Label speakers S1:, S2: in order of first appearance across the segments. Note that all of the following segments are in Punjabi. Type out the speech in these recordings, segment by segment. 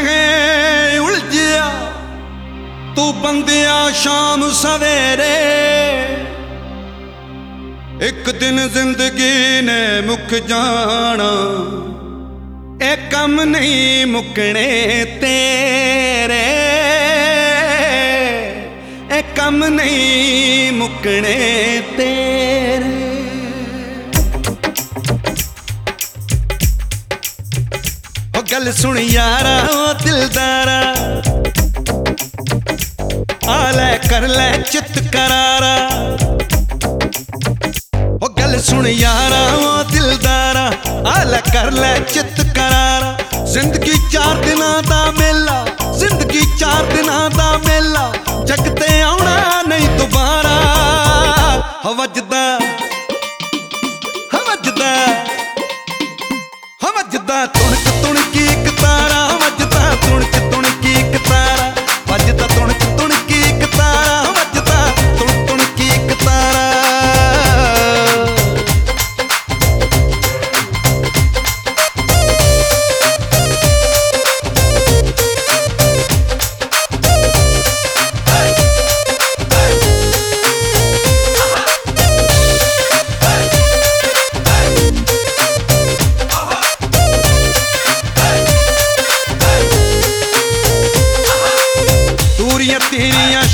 S1: ਹੈ ਉਲਝਿਆ, ਤੂੰ ਬੰਦਿਆ ਸ਼ਾਮ ਸਵੇਰੇ। ਇੱਕ ਦਿਨ ਜ਼ਿੰਦਗੀ ਨੇ ਮੁੱਕ ਜਾਣਾ, ਇਹ ਕੰਮ ਨਹੀਂ ਮੁੱਕਣੇ ਤੇਰੇ। ਇਹ ਕੰਮ ਨਹੀਂ ਮੁੱਕਣੇ ਤੇਰੇ। ਗੱਲ ਸੁਣ ਯਾਰਾ, ਉਹ ਦਿਲਦਾਰਾ। ਆ ਲੈ, ਕਰ ਲੈ ਚਿੱਤ ਕਰਾਰਾ। ਉਹ ਗੱਲ ਸੁਣ ਯਾਰਾ, ਉਹ ਦਿਲਦਾਰਾ। ਆ ਲੈ, ਕਰ ਲੈ ਚਿੱਤ ਕਰਾਰਾ। ਜ਼ਿੰਦਗੀ ਚਾਰ ਦਿਨਾਂ ਦਾ ਮੇਲਾ, ਜ਼ਿੰਦਗੀ ਚਾਰ ਦਿਨਾਂ ਦਾ ਮੇਲਾ। ਜਗ ਤੇ ਆਉਣਾ ਨਹੀਂ ਦੁਬਾਰਾ। ਹਵਜਦਾ ਹਵਜਦਾ ਹਵਜਦਾ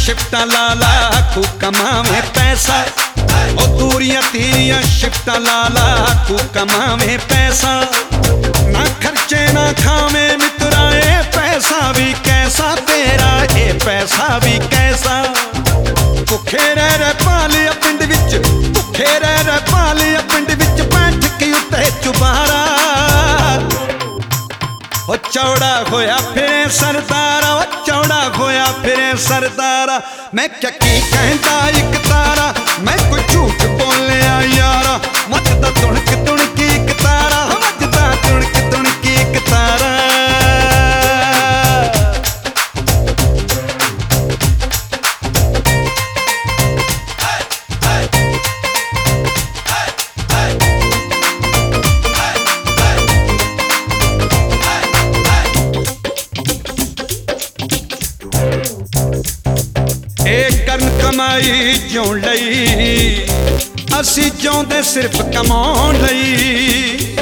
S1: ਸ਼ਿਫਟਾਂ ਲਾ ਲਾ ਤੂੰ ਕਮਾਵੇਂ ਪੈਸਾ। ਉਹ ਤੂਰੀਆਂ ਤੇਰੀਆਂ ਸ਼ਿਫਟਾਂ ਲਾ ਲਾ ਤੂੰ ਕਮਾਵੇਂ ਪੈਸਾ। ਨਾ ਖਰਚੇ ਨਾ ਖਾਵੇਂ ਮਿੱਤਰਾ, ਇਹ ਪੈਸਾ ਵੀ ਕੈਸਾ ਤੇਰਾ, ਇਹ ਪੈਸਾ ਵੀ ਕੈਸਾ। ਭੁੱਖੇ ਰਹਿ ਰਹਿ ਪਾਲਿਆ ਪਿੰਡ ਵਿੱਚ, ਭੁੱਖੇ ਰਹਿ ਰਹਿ ਪਾਲਿਆ ਪਿੰਡ ਵਿੱਚ, ਬੈਠ ਕੇ ਉੱਤੇ ਚੁਬਾਰਾ। ਉਹ ਚੌੜਾ ਹੋਇਆ ਫੇਰ ਸਰਦਾ ਫਿਰੇ ਸਰਦਾਰਾ। ਮੈਂ ਚੱਕੀ ਕਹਿੰਦਾ ਇੱਕ ਤਾਰਾ? ਮੈਂ ਕੋਈ ਝੂਠ ਬੋਲਿਆ ਯਾਰਾ। ਮੱਚਦਾ ਤੁਣਕ ਤੁਣਕੀ ਇੱਕ ਤਾਰਾ। ਕਮਾਈ ਜਿਉਣ ਲਈ? ਅਸੀਂ ਜਿਉਂਦੇ ਸਿਰਫ ਕਮਾਉਣ ਲਈ।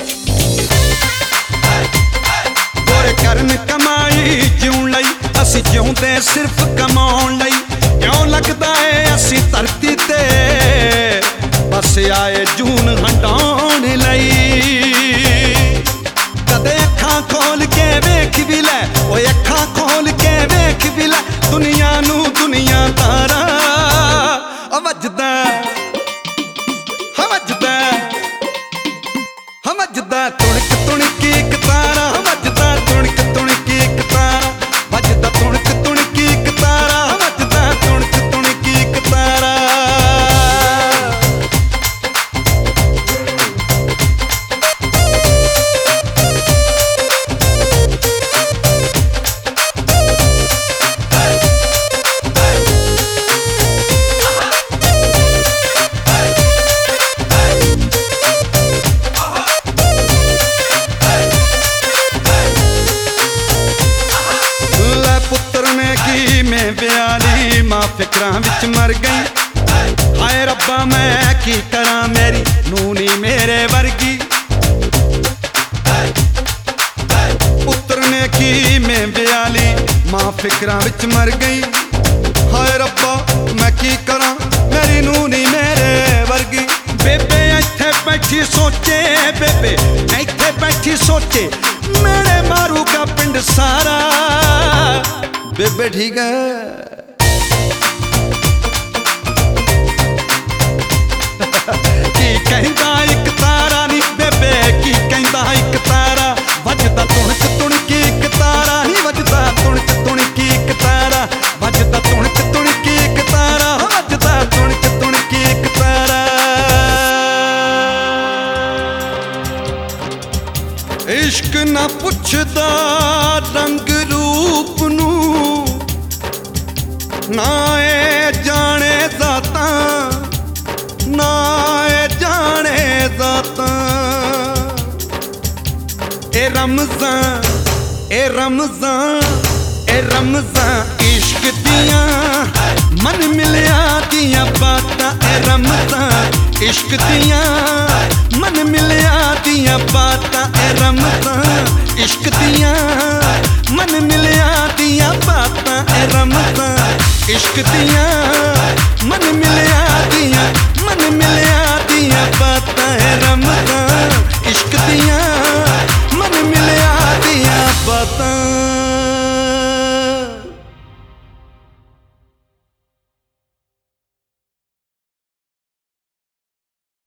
S1: ਗੋਰੇ ਕਰਨ ਕਮਾਈ ਜਿਉਣ ਲਈ? ਅਸੀਂ ਜਿਉਂਦੇ ਸਿਰਫ ਕਮਾਉਣ ਲਈ। ਕਿਉਂ ਲੱਗਦਾ ਏ ਅਸੀਂ ਧਰਤੀ ਤੇ? ਬਸ ਆਏ ਜੂਨ ਹਟਾਉਣ ਲਈ। ਵਿੱਚ ਮਰ ਗਈ। ਹਾਏ ਰੱਬਾ, ਮੈਂ ਕੀ ਕਰਾਂ? ਮੇਰੀ ਨੂਨੀ ਮੇਰੇ ਵਰਗੀ। ਪੁੱਤਰ ਨੇ ਕੀ ਮੈਂ ਵਿਆਲੀ ਮਾਂ ਫਿਕਰਾਂ ਵਿੱਚ ਮਰ ਗਈ। ਹਾਏ ਰੱਬਾ, ਮੈਂ ਕੀ ਕਰਾਂ? ਮੇਰੀ ਨੂਨੀ ਮੇਰੇ ਵਰਗੀ। ਬੇਬੇ, ਇੱਥੇ ਬੈਠੀ ਸੋਚੇ, ਬੇਬੇ, ਇੱਥੇ ਬੈਠੀ ਸੋਚੇ, ਮੇਰੇ ਮਾਰੂਗਾ ਪਿੰਡ ਸਾਰਾ। ਬੇਬੇ, ਠੀਕ ਹੈ? ਕਹਿੰਦਾ, ਇੱਕ ਤਾਰਾ ਨੀ ਬੇਬੇ, ਕੀ ਕਹਿੰਦਾ? ਇੱਕ ਤਾਰਾ ਵੱਜਦਾ ਤੁਣਕ ਤੁਣਕੀ ਇੱਕ ਤਾਰਾ ਨੀ ਵੱਜਦਾ ਤੁਣਕ ਤੁਣਕੀ ਇੱਕ ਤਾਰਾ ਵੱਜਦਾ ਤੁਣਕ ਤੁਣਕੀ ਇੱਕ ਤਾਰਾ ਵੱਜਦਾ ਤੁਣਕ ਤੁਣਕੀ ਇੱਕ ਤਾਰਾ। ਇਸ਼ਕ ਨਾ ਪੁੱਛਦਾ ਰੰਗ ਰੂਪ ਨੂੰ, ਨਾ ਜਾਣੇ ਜ਼ਾਤਾਂ ਇਹ ਰਮਜ਼ਾਂ ਇਹ ਰਮਜ਼ਾਨ ਇਸ਼ਕ ਦੀਆਂ ਮਨ ਮਿਲਿਆ ਦੀਆਂ ਬਾਤਾਂ ਇਹ ਰਮਜ਼ਾਨ ਇਸ਼ਕ ਦੀਆਂ ਮਨ ਮਿਲਿਆ ਦੀਆਂ ਬਾਤਾਂ ਇਹ ਰਮਜ਼ਾਨ ਇਸ਼ਕ ਦੀਆਂ ਮਨ ਮਿਲਿਆ ਦੀਆਂ ਬਾਤਾਂ ਇਹ ਰਮਜ਼ਾਨ ਇਸ਼ਕ ਦੀਆਂ ਮਨ ਮਿਲਿਆ ਦੀਆਂ ਮਨ ਮਿਲਿਆ ਦੀਆਂ ਬਾਤਾਂ ਇਹ ਰਮਜ਼ਾਨ